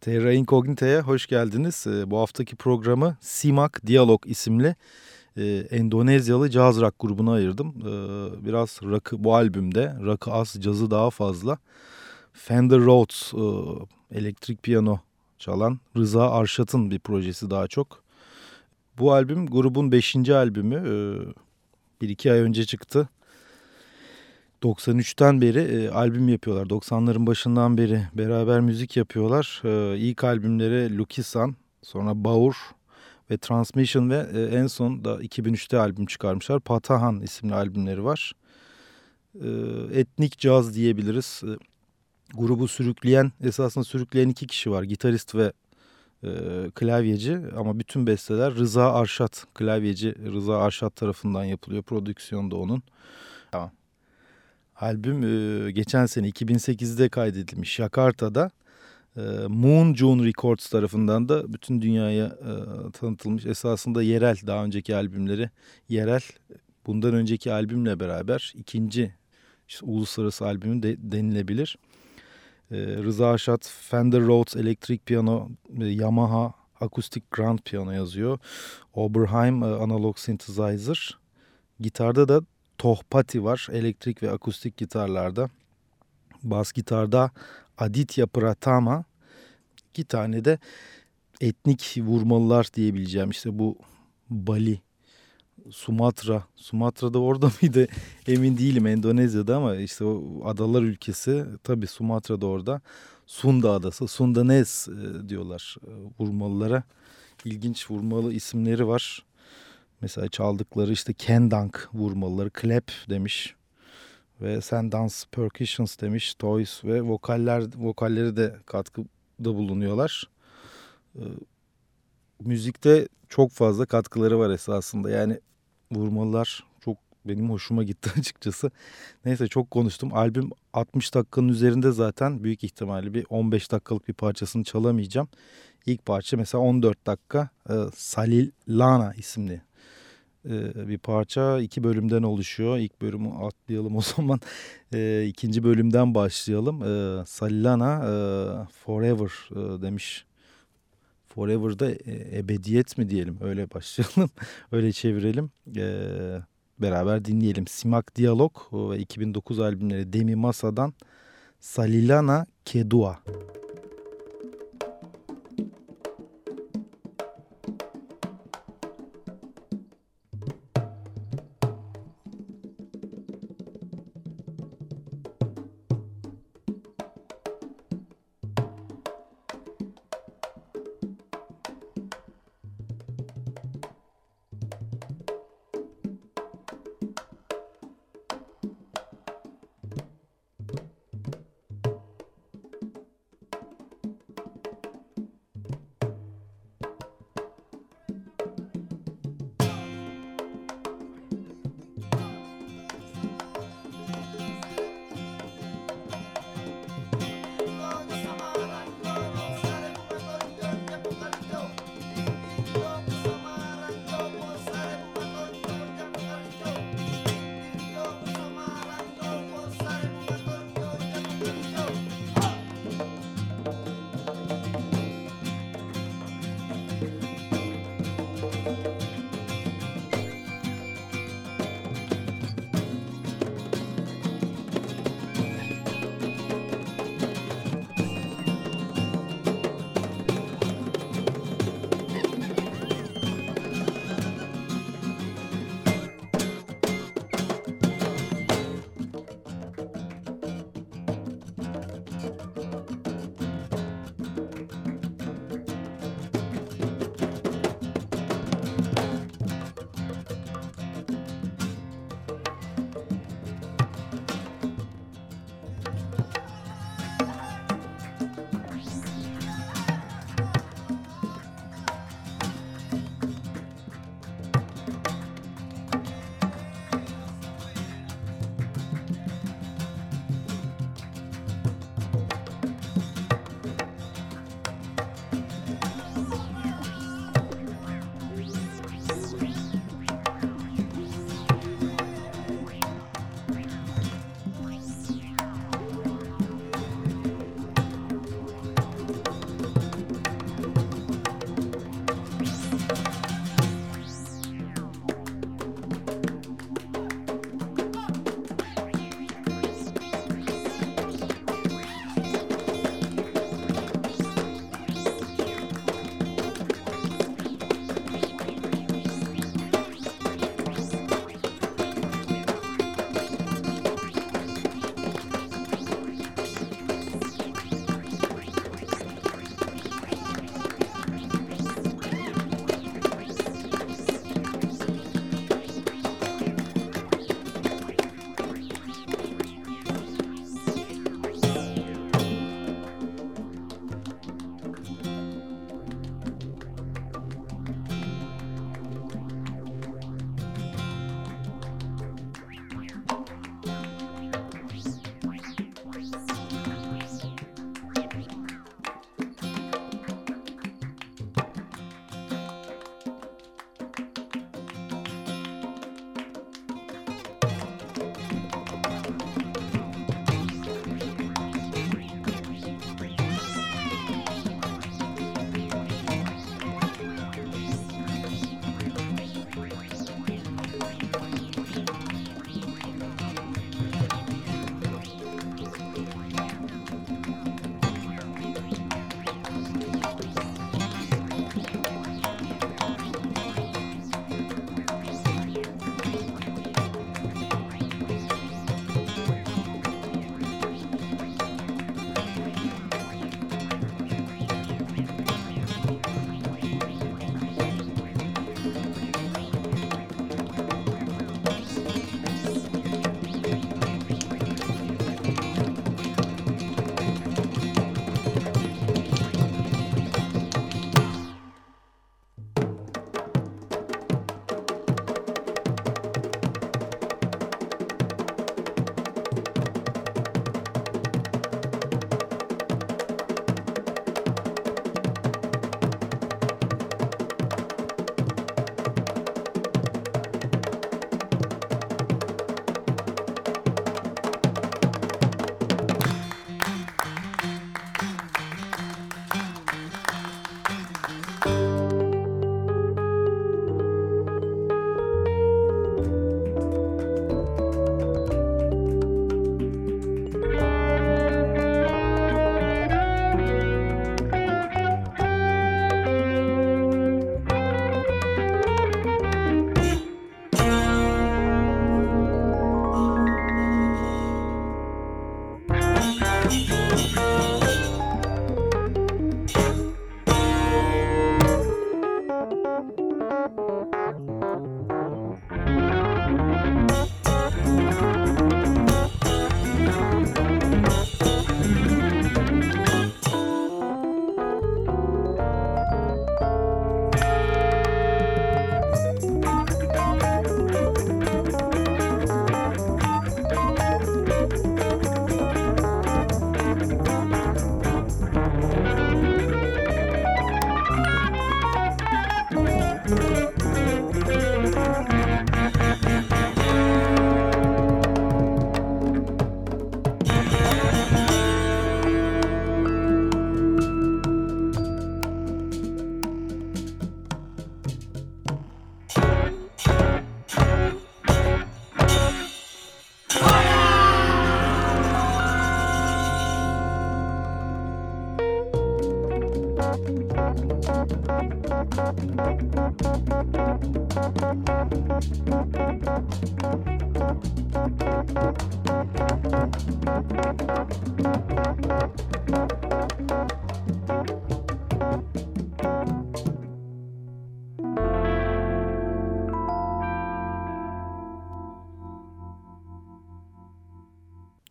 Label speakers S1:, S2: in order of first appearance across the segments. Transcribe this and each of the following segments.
S1: Terra Incognita'ya hoş geldiniz. Ee, bu haftaki programı Simak Dialog isimli e, Endonezyalı caz rock grubuna ayırdım. Ee, biraz rock'ı bu albümde rock'ı az, cazı daha fazla. Fender Rhodes e, elektrik piyano çalan Rıza Arşat'ın bir projesi daha çok. Bu albüm grubun beşinci albümü. E, bir iki ay önce çıktı. 93'ten beri e, albüm yapıyorlar. 90'ların başından beri beraber müzik yapıyorlar. E, ilk albümleri Lukisan, sonra Baur ve Transmission ve e, en son da 2003'te albüm çıkarmışlar. Patahan isimli albümleri var. E, etnik caz diyebiliriz. E, grubu sürükleyen, esasında sürükleyen iki kişi var. Gitarist ve e, klavyeci ama bütün besteler Rıza Arşat, klavyeci Rıza Arşat tarafından yapılıyor. Prodüksiyon da onun. Tamam. Albüm e, geçen sene 2008'de kaydedilmiş Jakarta'da. E, Moon June Records tarafından da bütün dünyaya e, tanıtılmış. Esasında yerel daha önceki albümleri yerel. Bundan önceki albümle beraber ikinci işte, uluslararası albümü de denilebilir. Rıza Aşat Fender Rhodes elektrik piyano, Yamaha akustik grand piyano yazıyor. Oberheim analog synthesizer. Gitarda da Tohpati var elektrik ve akustik gitarlarda. Bas gitarda Aditya Pratama. İki tane de etnik vurmalılar diyebileceğim işte bu Bali, Sumatra. Sumatra'da orada mıydı emin değilim Endonezya'da ama işte o adalar ülkesi tabii Sumatra'da orada. Sunda adası, Sundanez e, diyorlar e, vurmalılara. İlginç vurmalı isimleri var. Mesela çaldıkları işte Kendang vurmaları, clap demiş ve Sendance Percussions demiş, Toys ve vokaller vokalleri de katkıda bulunuyorlar. Ee, müzikte çok fazla katkıları var esasında. Yani vurmalılar çok benim hoşuma gitti açıkçası. Neyse çok konuştum. Albüm 60 dakikanın üzerinde zaten büyük ihtimalle bir 15 dakikalık bir parçasını çalamayacağım. İlk parça mesela 14 dakika e, Salilana isimli bir parça. iki bölümden oluşuyor. İlk bölümü atlayalım o zaman. İkinci bölümden başlayalım. E, Salilana e, Forever demiş. Forever'da ebediyet mi diyelim öyle başlayalım. öyle çevirelim. Beraber dinleyelim. Simak Diyalog ve 2009 albümleri Demi Masa'dan Salilana Kedua. Kedua.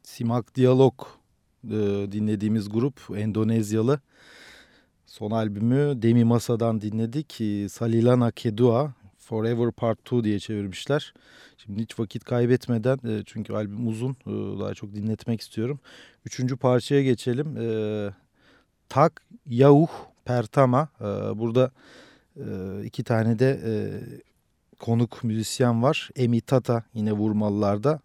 S1: Simak Diyalog e, dinlediğimiz grup Endonezyalı. Son albümü Demi Masa'dan dinledik. E, Salilana Kedua Forever Part 2 diye çevirmişler. Şimdi hiç vakit kaybetmeden e, çünkü albüm uzun e, daha çok dinletmek istiyorum. Üçüncü parçaya geçelim. E, Tak Yahuh Pertama. E, burada e, iki tane de e, konuk müzisyen var. Emi Tata yine vurmalılarda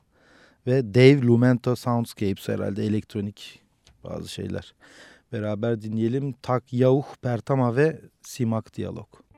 S1: ve Dave Lumento Soundscapes herhalde elektronik bazı şeyler. Beraber dinleyelim Tak Yahuh Pertama ve Simak Diyalog.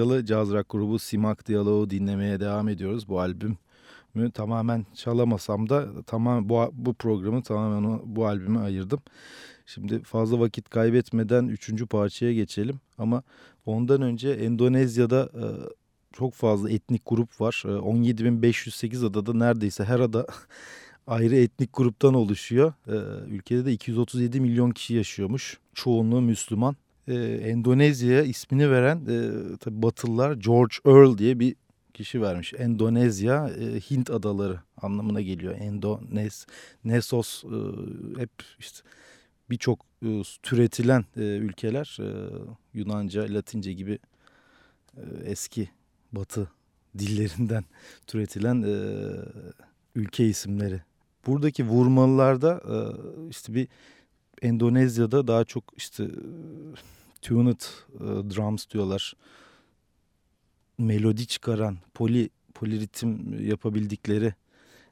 S1: Endonezyalı caz rock grubu Simak Dialog'u dinlemeye devam ediyoruz. Bu albümü tamamen çalamasam da tamam bu, bu programı tamamen bu albüme ayırdım. Şimdi fazla vakit kaybetmeden üçüncü parçaya geçelim. Ama ondan önce Endonezya'da e, çok fazla etnik grup var. E, 17.508 adada neredeyse her ada ayrı etnik gruptan oluşuyor. E, ülkede de 237 milyon kişi yaşıyormuş. Çoğunluğu Müslüman. E, Endonezya'ya ismini veren e, tabii Batılılar George Earl diye bir kişi vermiş. Endonezya e, Hint adaları anlamına geliyor. Endonez, Nesos e, hep işte birçok e, türetilen e, ülkeler e, Yunanca, Latince gibi e, eski batı dillerinden türetilen e, ülke isimleri. Buradaki vurmalılarda e, işte bir Endonezya'da daha çok işte tuned e, drums diyorlar. Melodi çıkaran, poli poliritim yapabildikleri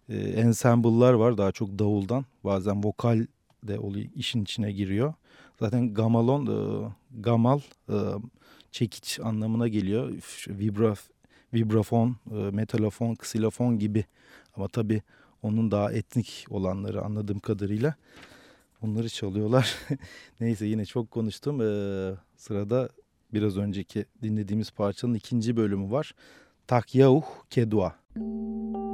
S1: e, ensemble'lar var daha çok davuldan. Bazen vokal de oluyor, işin içine giriyor. Zaten gamalon, e, gamal e, çekiç anlamına geliyor. Vibra, vibrafon, e, metalofon, ksilofon gibi. Ama tabii onun daha etnik olanları anladığım kadarıyla onları çalıyorlar. Neyse yine çok konuştum. Ee, sırada biraz önceki dinlediğimiz parçanın ikinci bölümü var. Takyauh Kedua. Müzik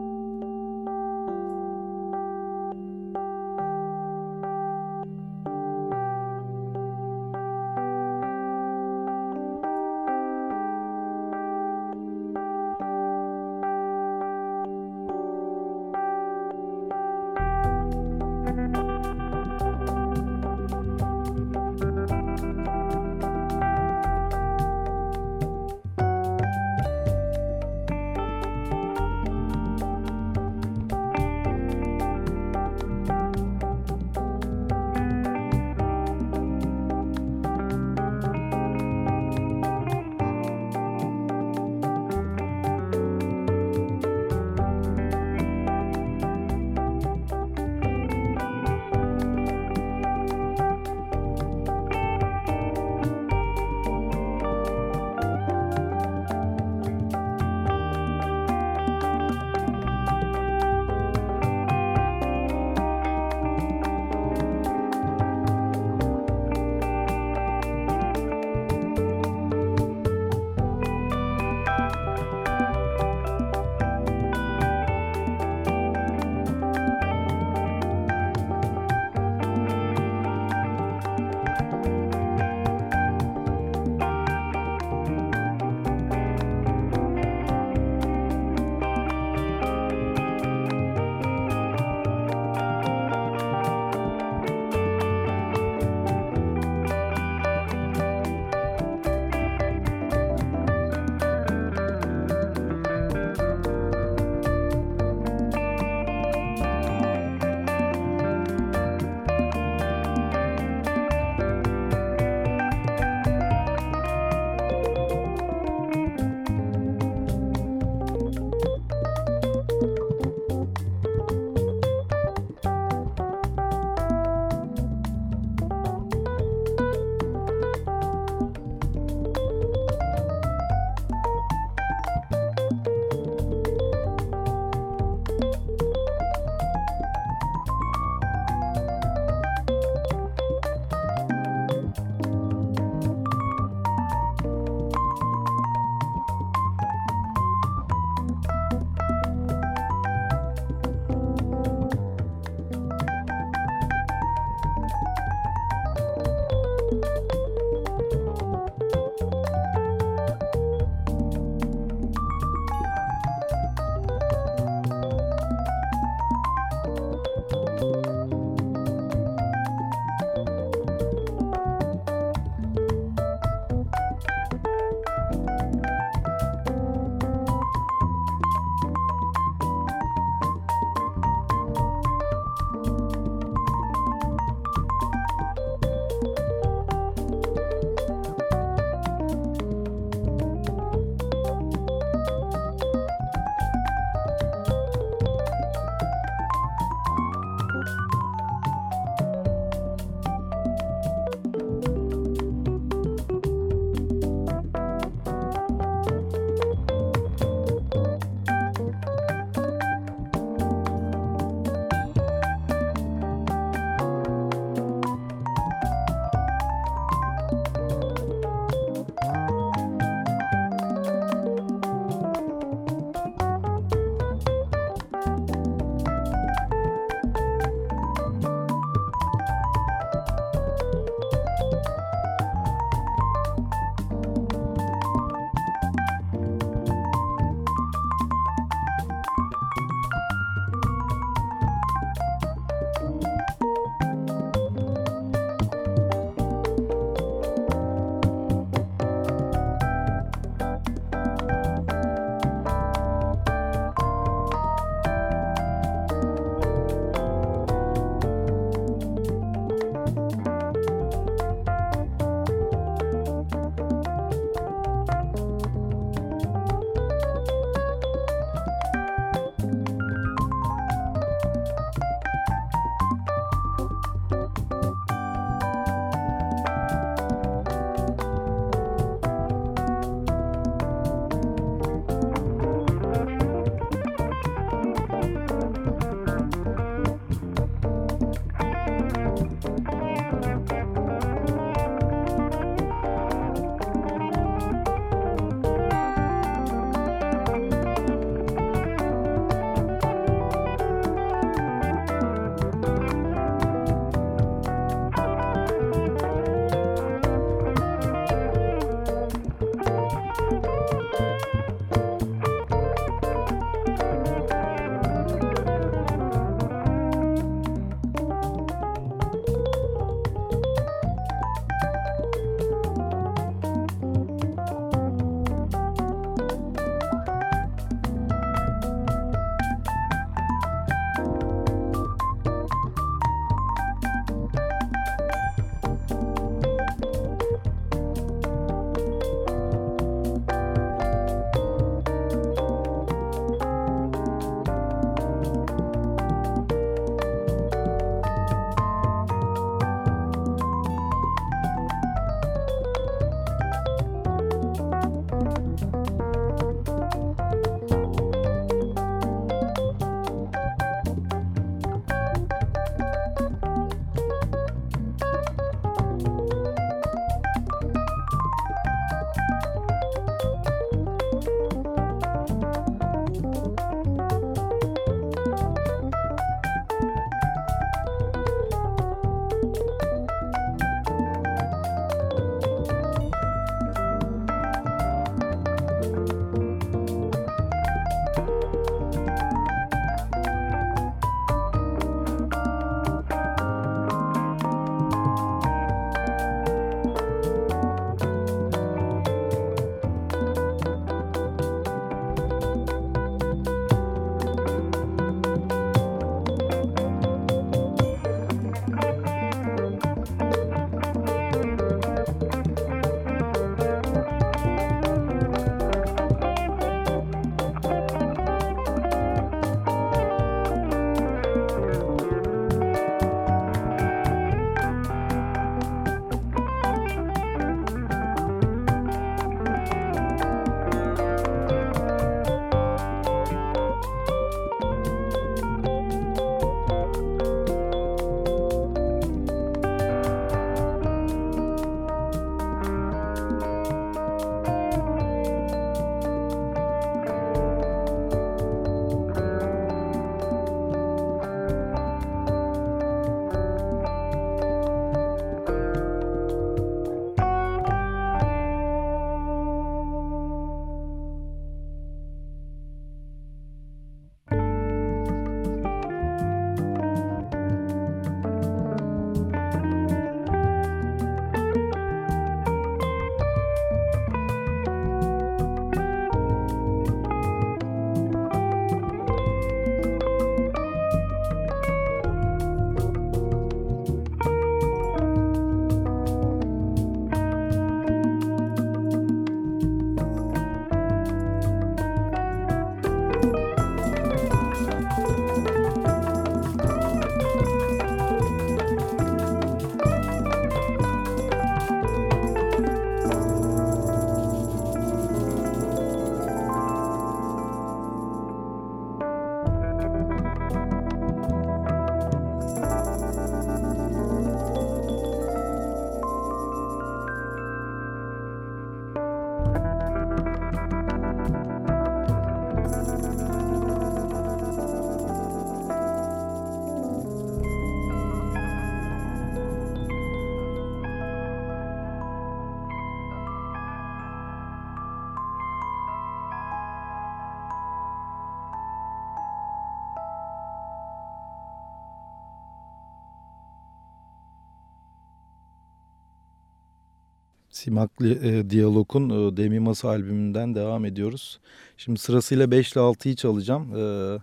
S1: Simaklı e, Diyalog'un e, Demi Masa albümünden devam ediyoruz. Şimdi sırasıyla 5 ile 6'yı çalacağım. E,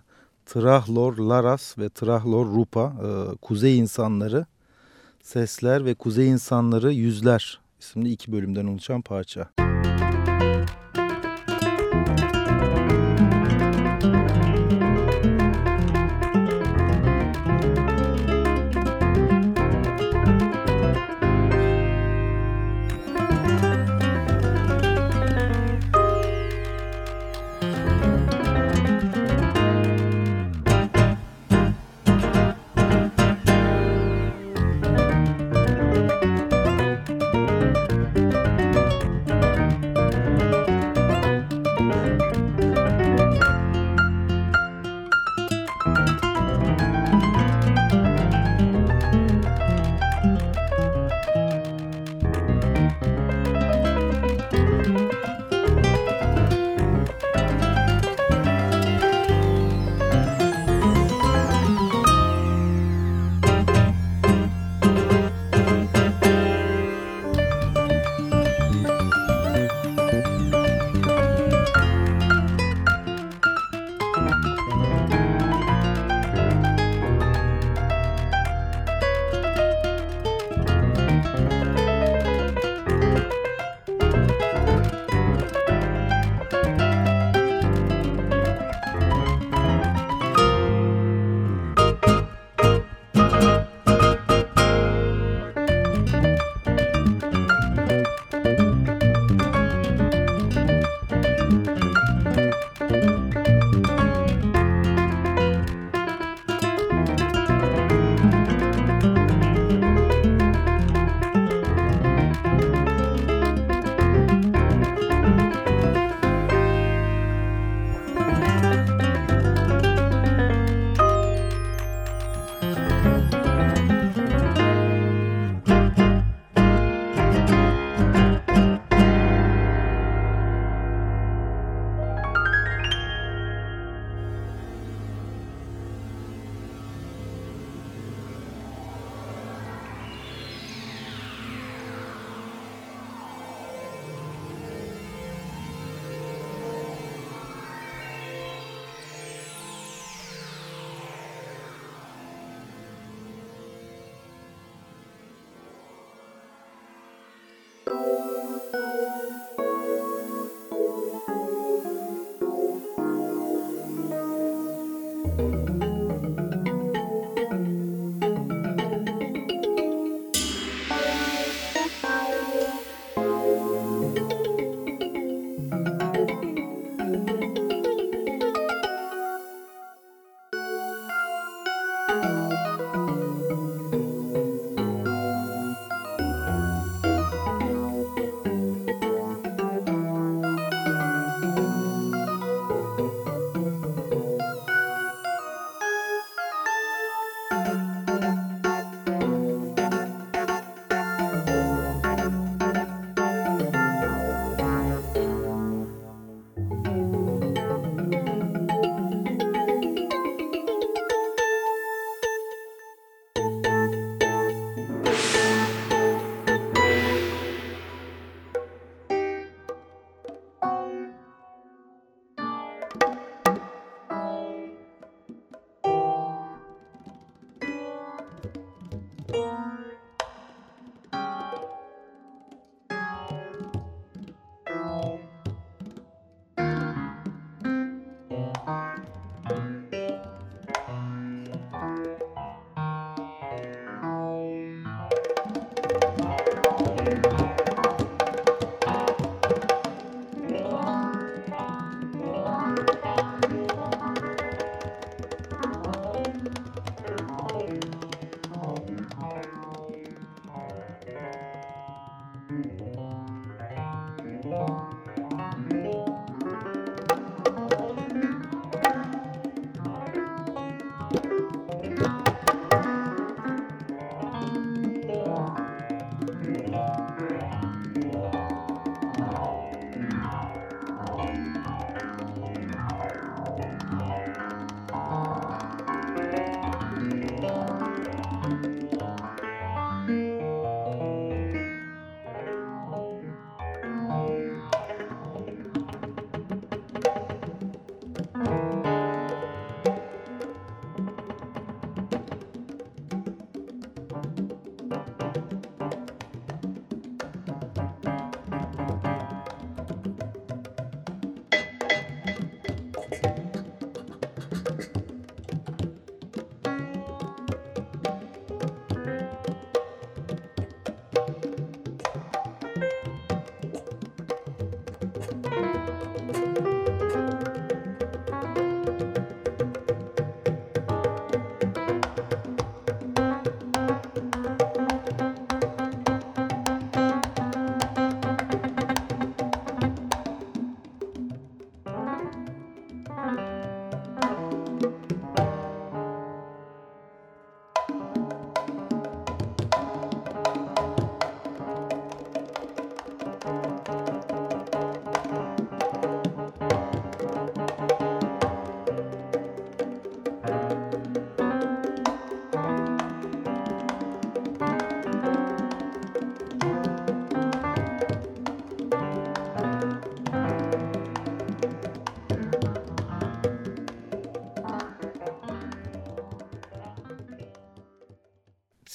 S1: Trahlor Laras ve Trahlor Rupa, e, Kuzey İnsanları, Sesler ve Kuzey İnsanları Yüzler isimli iki bölümden oluşan parça.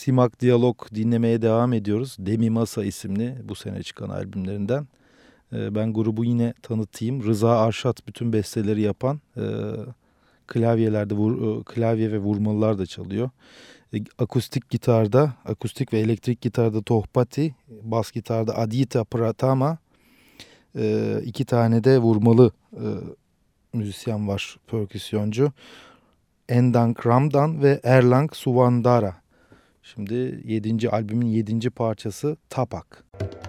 S1: Simak Diyalog dinlemeye devam ediyoruz. Demi Masa isimli bu sene çıkan albümlerinden. Ee, ben grubu yine tanıtayım. Rıza Arşat bütün besteleri yapan e, klavyelerde e, klavye ve vurmalılar da çalıyor. E, akustik gitarda, akustik ve elektrik gitarda Tohpati, bas gitarda Adita Pratama, iki tane de vurmalı müzisyen var, perküsyoncu. Endang Ramdan ve Erlang Suvandara. Şimdi 7. albümün 7. parçası Tapak. Tapak.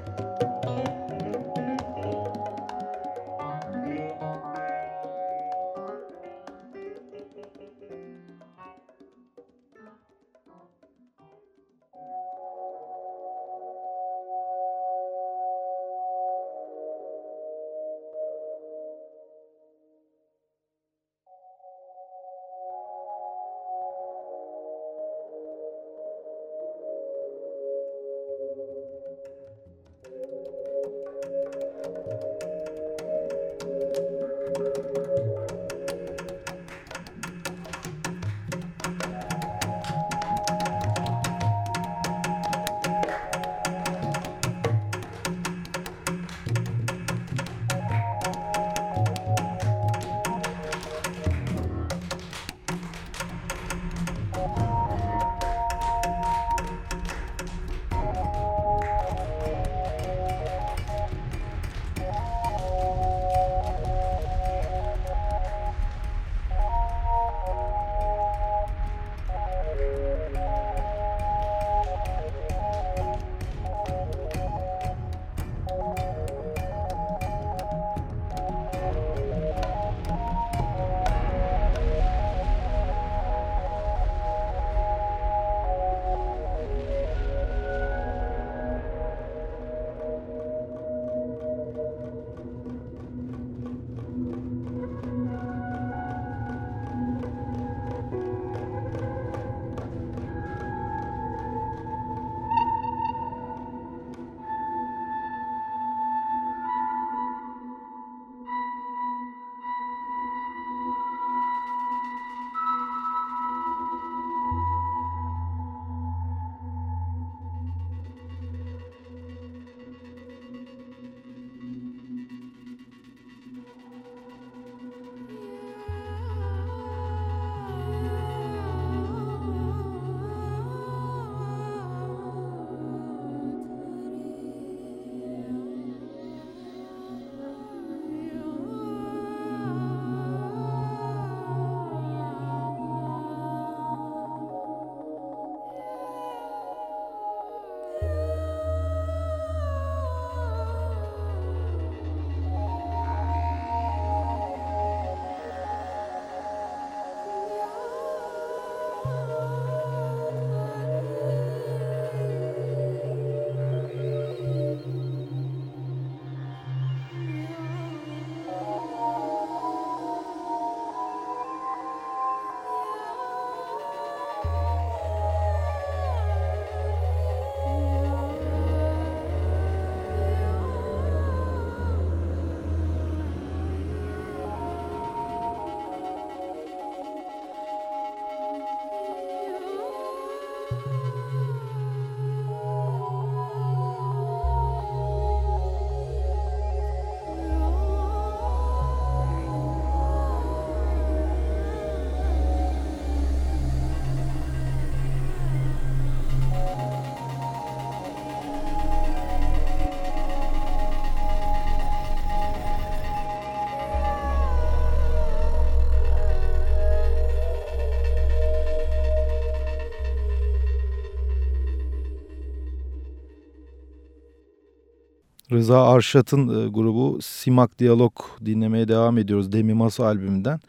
S1: Rıza Arşat'ın e, grubu Simak Diyalog dinlemeye devam ediyoruz. Demi Masa albümünden.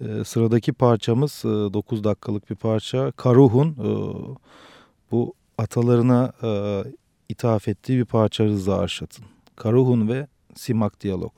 S1: E, sıradaki parçamız e, 9 dakikalık bir parça. Karuhun e, bu atalarına e, ithaf ettiği bir parça Rıza Arşat'ın. Karuhun ve Simak Diyalog.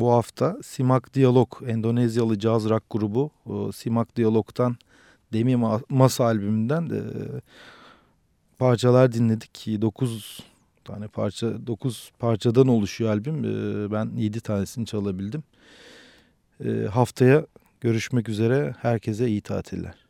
S1: Bu hafta Simak Diyalog, Endonezyalı caz rock grubu Simak Diyalog'tan Demi Masa albümünden e, parçalar dinledik. 9 tane parça, 9 parçadan oluşuyor albüm. E, ben 7 tanesini çalabildim. E, haftaya görüşmek üzere. Herkese iyi tatiller.